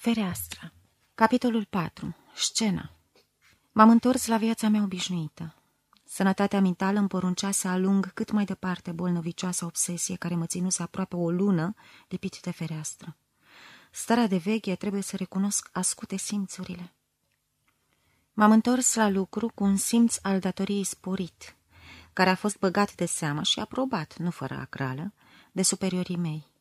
Fereastra Capitolul 4. Scena M-am întors la viața mea obișnuită. Sănătatea mentală îmi poruncea să alung cât mai departe bolnovicioasa obsesie care mă ținuse aproape o lună lipit de fereastră. Starea de veche trebuie să recunosc ascute simțurile. M-am întors la lucru cu un simț al datoriei sporit, care a fost băgat de seamă și aprobat, nu fără acrală, de superiorii mei.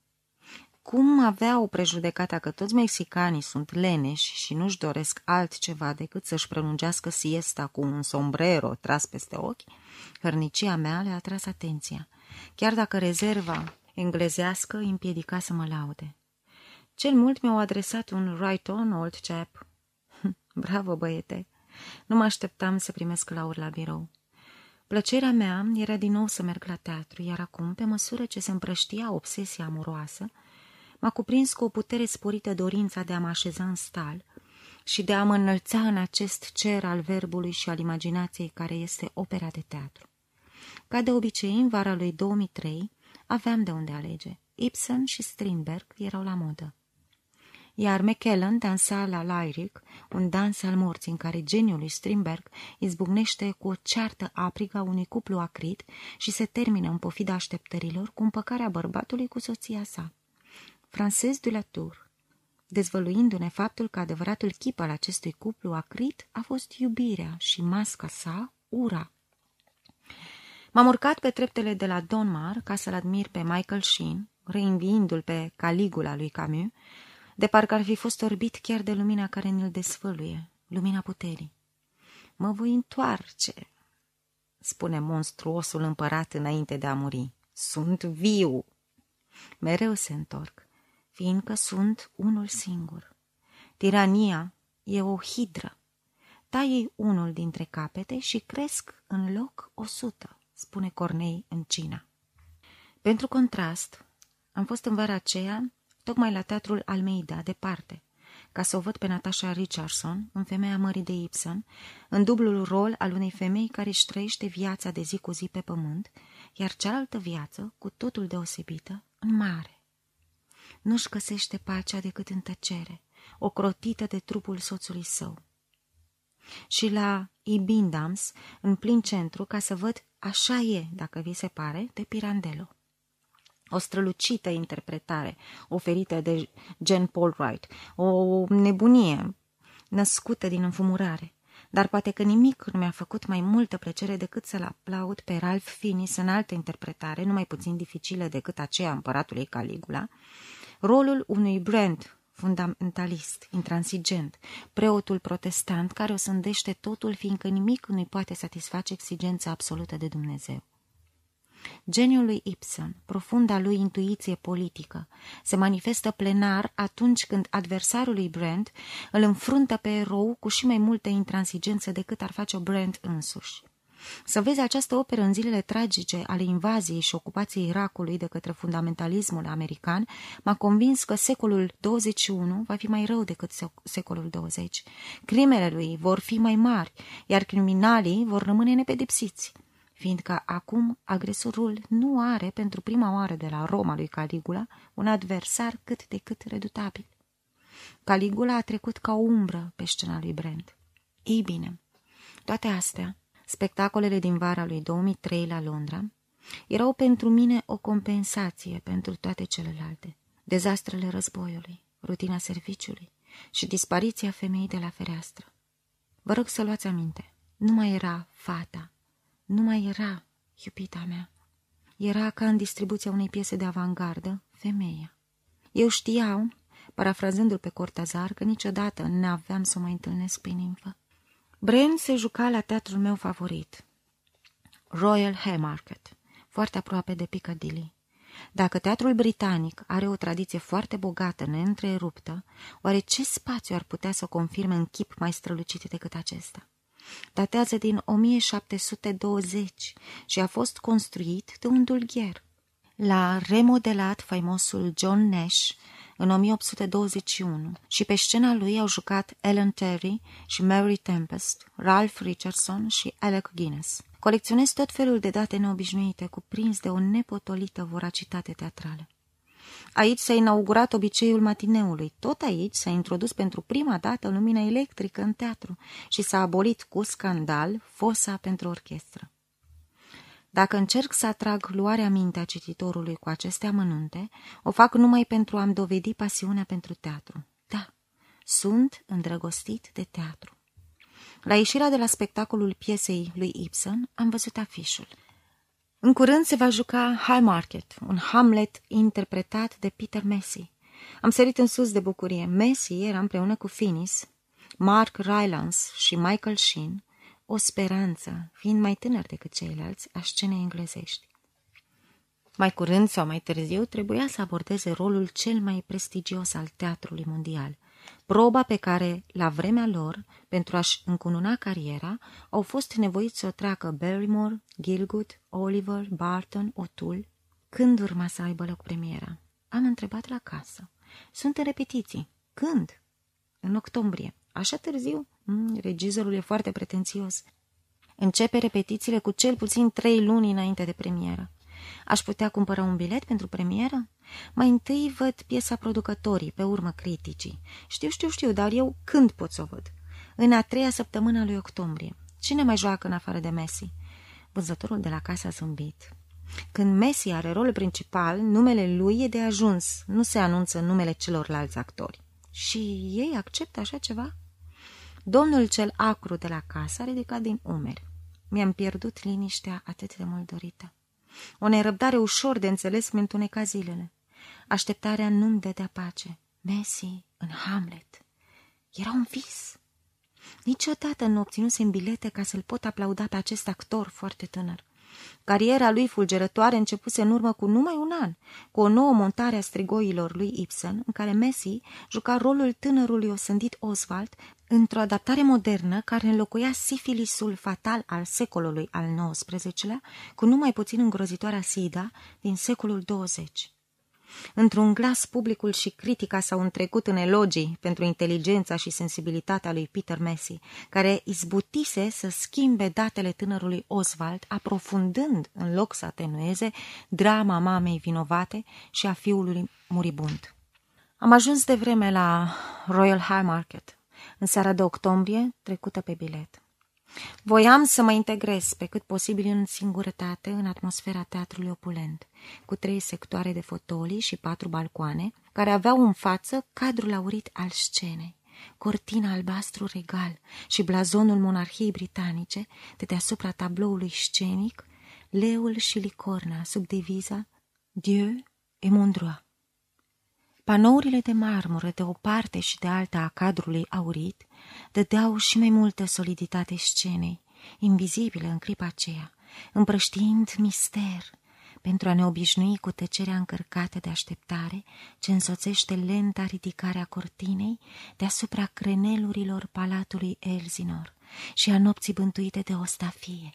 Cum aveau prejudecata că toți mexicanii sunt leneși și nu-și doresc altceva decât să-și prelungească siesta cu un sombrero tras peste ochi, hărnicia mea le-a atras atenția, chiar dacă rezerva englezească îi împiedica să mă laude. Cel mult mi-au adresat un right on, old chap. Bravo, băiete! Nu mă așteptam să primesc lauri la birou. Plăcerea mea era din nou să merg la teatru, iar acum, pe măsură ce se împrăștia obsesia amoroasă, m-a cuprins cu o putere sporită dorința de a mă așeza în stal și de a mă înălța în acest cer al verbului și al imaginației care este opera de teatru. Ca de obicei, în vara lui 2003, aveam de unde alege. Ibsen și Strindberg erau la modă. Iar McKellen dansa la Lyric, un dans al morții în care geniul lui Strindberg izbucnește cu o ceartă aprigă a unui cuplu acrit și se termină în pofida așteptărilor cu împăcarea bărbatului cu soția sa. Frances de la Tour, dezvăluindu-ne faptul că adevăratul chip al acestui cuplu acrit a fost iubirea și masca sa, ura. M-am urcat pe treptele de la Donmar ca să-l admir pe Michael Sheen, reînviindu-l pe Caligula lui Camus, de parcă ar fi fost orbit chiar de lumina care ne-l desfăluie, lumina puterii. Mă voi întoarce, spune monstruosul împărat înainte de a muri. Sunt viu! Mereu se întorc fiindcă sunt unul singur. Tirania e o hidră. Tai unul dintre capete și cresc în loc o sută, spune Cornei în Cina. Pentru contrast, am fost în vara aceea tocmai la teatrul Almeida, departe, ca să o văd pe Natasha Richardson, în femeia mării de Ibsen, în dublul rol al unei femei care își trăiește viața de zi cu zi pe pământ, iar cealaltă viață, cu totul deosebită, în mare nu-și găsește pacea decât în tăcere, ocrotită de trupul soțului său. Și la Ibindams, în plin centru, ca să văd Așa e, dacă vi se pare, de Pirandello. O strălucită interpretare oferită de Jean Paul Wright, o nebunie născută din înfumurare. Dar poate că nimic nu mi-a făcut mai multă plăcere decât să-l aplaud pe Ralph Finis în altă interpretare, nu mai puțin dificilă decât aceea împăratului Caligula, rolul unui brand fundamentalist, intransigent, preotul protestant care o sândește totul fiindcă nimic nu-i poate satisface exigența absolută de Dumnezeu. Geniul lui Ibsen, profunda lui intuiție politică, se manifestă plenar atunci când adversarul lui Brand îl înfruntă pe erou cu și mai multă intransigență decât ar face-o Brand însuși. Să vezi această operă în zilele tragice ale invaziei și ocupației Irakului de către fundamentalismul american m-a convins că secolul 21 va fi mai rău decât secolul 20. Crimele lui vor fi mai mari, iar criminalii vor rămâne nepedepsiți fiindcă acum agresorul nu are pentru prima oară de la Roma lui Caligula un adversar cât de cât redutabil. Caligula a trecut ca o umbră pe scena lui Brent. Ei bine, toate astea spectacolele din vara lui 2003 la Londra, erau pentru mine o compensație pentru toate celelalte. Dezastrele războiului, rutina serviciului și dispariția femeii de la fereastră. Vă rog să luați aminte, nu mai era fata, nu mai era iubita mea. Era ca în distribuția unei piese de avangardă, femeia. Eu știau, parafrazându-l pe Cortazar, că niciodată nu aveam să mă întâlnesc pe nimfă. Bren se juca la teatrul meu favorit, Royal Haymarket, foarte aproape de Piccadilly. Dacă teatrul britanic are o tradiție foarte bogată, neîntreruptă, oare ce spațiu ar putea să confirme în chip mai strălucit decât acesta? Datează din 1720 și a fost construit de un dulgher. L-a remodelat faimosul John Nash în 1821 și pe scena lui au jucat Ellen Terry și Mary Tempest, Ralph Richardson și Alec Guinness. Colecționez tot felul de date neobișnuite, cuprins de o nepotolită voracitate teatrală. Aici s-a inaugurat obiceiul matineului. Tot aici s-a introdus pentru prima dată lumina electrică în teatru și s-a abolit cu scandal fosa pentru orchestră. Dacă încerc să atrag luarea mintea cititorului cu aceste amănunte, o fac numai pentru a-mi dovedi pasiunea pentru teatru. Da, sunt îndrăgostit de teatru. La ieșirea de la spectacolul piesei lui Ibsen am văzut afișul. În curând se va juca High Market, un Hamlet interpretat de Peter Messi. Am sărit în sus de bucurie. Messi era împreună cu Finis, Mark Rylance și Michael Sheen, o speranță, fiind mai tânăr decât ceilalți, a scenei englezești. Mai curând sau mai târziu trebuia să abordeze rolul cel mai prestigios al teatrului mondial, proba pe care, la vremea lor, pentru a-și încununa cariera, au fost nevoiți să o treacă Barrymore, Gilgood, Oliver, Barton, O'Toole. Când urma să aibă loc premiera? Am întrebat la casă. Sunt în repetiții. Când? În octombrie. Așa târziu? Mm, regizorul e foarte pretențios. Începe repetițiile cu cel puțin trei luni înainte de premieră. Aș putea cumpăra un bilet pentru premieră? Mai întâi văd piesa producătorii, pe urmă criticii. Știu, știu, știu, dar eu când pot să o văd? În a treia săptămână lui octombrie. Cine mai joacă în afară de Messi? Vânzătorul de la casă a zâmbit. Când Messi are rolul principal, numele lui e de ajuns, nu se anunță numele celorlalți actori. Și ei acceptă așa ceva? Domnul cel acru de la casă a ridicat din umeri. Mi-am pierdut liniștea atât de mult dorită. O nerăbdare ușor de înțeles mi întuneca zilele. Așteptarea nu-mi dădea pace. Messi în Hamlet. Era un vis. Niciodată nu obținusem bilete ca să-l pot aplauda pe acest actor foarte tânăr. Cariera lui fulgerătoare începuse în urmă cu numai un an, cu o nouă montare a strigoilor lui Ibsen, în care Messi juca rolul tânărului osândit Oswald într-o adaptare modernă care înlocuia sifilisul fatal al secolului al XIX-lea cu numai puțin îngrozitoarea SIDA din secolul 20. Într-un glas, publicul și critica s-au întrecut în elogii pentru inteligența și sensibilitatea lui Peter Messi, care izbutise să schimbe datele tânărului Oswald, aprofundând, în loc să atenueze, drama mamei vinovate și a fiului muribund. Am ajuns de vreme la Royal High Market, în seara de octombrie, trecută pe bilet. Voiam să mă integrez pe cât posibil în singurătate în atmosfera teatrului opulent, cu trei sectoare de fotolii și patru balcoane, care aveau în față cadrul aurit al scenei, cortina albastru regal și blazonul monarhiei britanice de deasupra tabloului scenic, leul și licorna sub deviza Dieu et mon droit. Panourile de marmură de o parte și de alta a cadrului aurit dădeau și mai multă soliditate scenei, invizibilă în clipa aceea, împrăștiind mister, pentru a ne obișnui cu tăcerea încărcată de așteptare ce însoțește lenta ridicarea cortinei deasupra crenelurilor palatului Elzinor și a nopții bântuite de o stafie,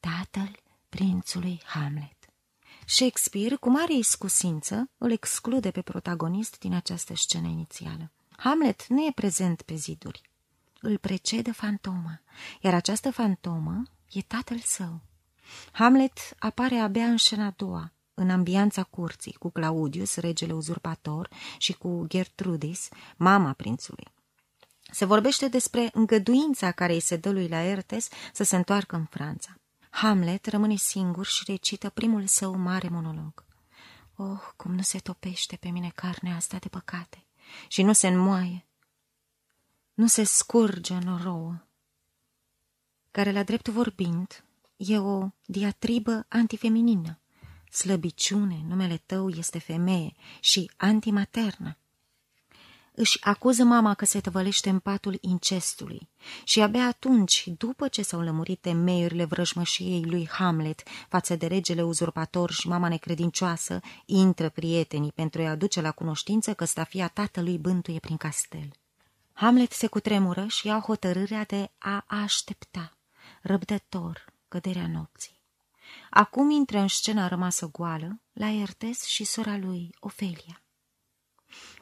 tatăl prințului Hamlet. Shakespeare, cu mare iscusință, îl exclude pe protagonist din această scenă inițială. Hamlet nu e prezent pe ziduri. Îl precedă fantoma, iar această fantomă e tatăl său. Hamlet apare abia în scena a doua, în ambianța curții, cu Claudius, regele uzurpator, și cu Gertrudis, mama prințului. Se vorbește despre îngăduința care îi se dă lui Laertes să se întoarcă în Franța. Hamlet rămâne singur și recită primul său mare monolog. Oh, cum nu se topește pe mine carnea asta de păcate și nu se înmoaie, nu se scurge în rouă, care, la drept vorbind, e o diatribă antifeminină. Slăbiciune, numele tău este femeie și antimaternă își acuză mama că se tăvălește în patul incestului și abia atunci, după ce s-au lămurit temeiurile vrăjmășiei lui Hamlet față de regele uzurpator și mama necredincioasă, intră prietenii pentru a-i aduce la cunoștință că stafia tatălui bântuie prin castel. Hamlet se cutremură și ia hotărârea de a aștepta, răbdător, căderea nopții. Acum intră în scena rămasă goală, la Ertes și sora lui, Ofelia.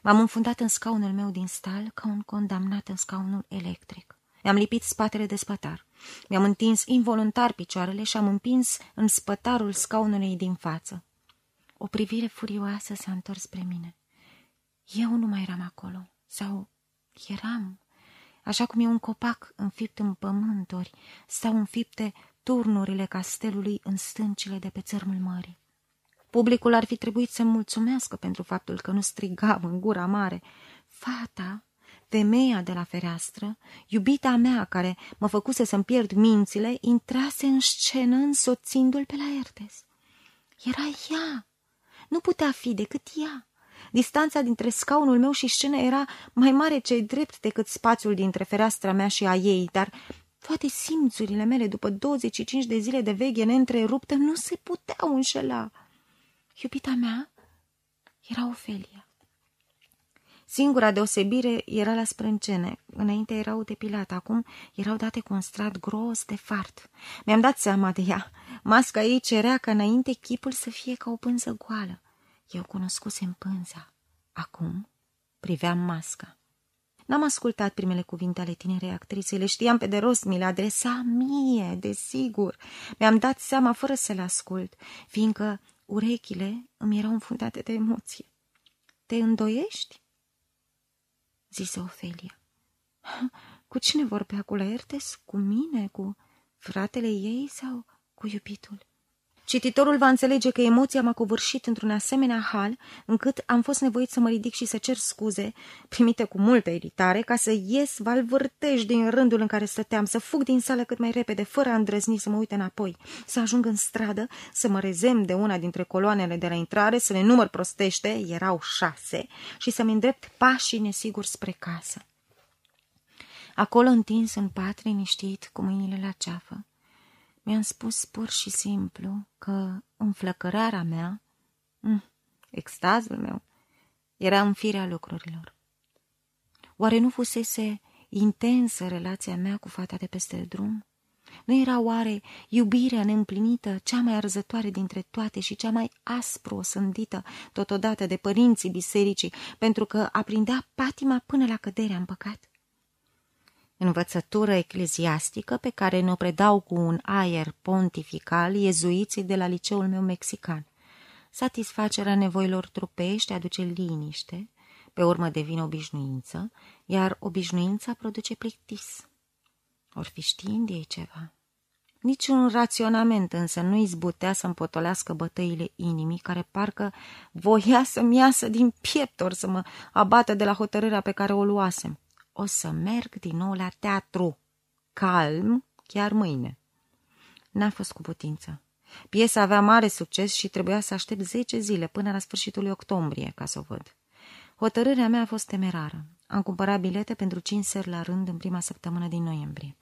M-am înfundat în scaunul meu din stal ca un condamnat în scaunul electric. Mi-am lipit spatele de spătar. Mi-am întins involuntar picioarele și am împins în spătarul scaunului din față. o privire furioasă s-a întors spre mine. Eu nu mai eram acolo, sau eram, așa cum e un copac înfipt în pământuri, stau înfipte turnurile castelului în stâncile de pe țărmul mării. Publicul ar fi trebuit să mulțumească pentru faptul că nu strigam în gura mare. Fata, femeia de la fereastră, iubita mea care mă făcuse să-mi pierd mințile, intrase în scenă însoțindu-l pe la Ertes. Era ea! Nu putea fi decât ea! Distanța dintre scaunul meu și scenă era mai mare cei drept decât spațiul dintre fereastra mea și a ei, dar toate simțurile mele, după 25 de zile de veghe neîntreruptă, nu se puteau înșela. Iubita mea era Ofelia. Singura deosebire era la sprâncene. Înainte erau depilate, acum erau date cu un strat gros de fart. Mi-am dat seama de ea. Masca ei cerea ca înainte chipul să fie ca o pânză goală. Eu cunoscusem pânza. Acum priveam masca. N-am ascultat primele cuvinte ale tinerei actriței, le știam pe de rost, mi le adresa mie, desigur. Mi-am dat seama fără să le ascult, fiindcă urechile îmi erau înfundate de emoție. Te îndoiești? zise Ofelia. Cu cine vorbea? Cu Laertes? Cu mine? Cu fratele ei sau cu iubitul? Cititorul va înțelege că emoția m-a covârșit într-un asemenea hal, încât am fost nevoit să mă ridic și să cer scuze, primite cu multă iritare, ca să ies valvârtej din rândul în care stăteam, să fug din sală cât mai repede, fără a îndrăzni să mă uite înapoi, să ajung în stradă, să mă rezem de una dintre coloanele de la intrare, să le număr prostește, erau șase, și să-mi îndrept pașii nesigur spre casă. Acolo întins în pat, liniștit, cu mâinile la ceafă, mi-am spus pur și simplu că înflăcărarea mea, mm, extazul meu, era în firea lucrurilor. Oare nu fusese intensă relația mea cu fata de peste drum? Nu era oare iubirea neîmplinită, cea mai arzătoare dintre toate și cea mai aspru osândită totodată de părinții bisericii, pentru că aprindea patima până la căderea în păcat? Învățătură ecleziastică pe care ne-o predau cu un aer pontifical iezuiții de la liceul meu mexican. Satisfacerea nevoilor trupești aduce liniște, pe urmă devine obișnuință, iar obișnuința produce plictis. Or fi știind ei ceva. Niciun raționament însă nu izbutea să împotolească bătăile inimii, care parcă voia să-mi iasă din piept ori să mă abată de la hotărârea pe care o luasem o să merg din nou la teatru. Calm, chiar mâine. N-a fost cu putință. Piesa avea mare succes și trebuia să aștept zece zile până la sfârșitul octombrie ca să o văd. Hotărârea mea a fost temerară. Am cumpărat bilete pentru cinci seri la rând în prima săptămână din noiembrie.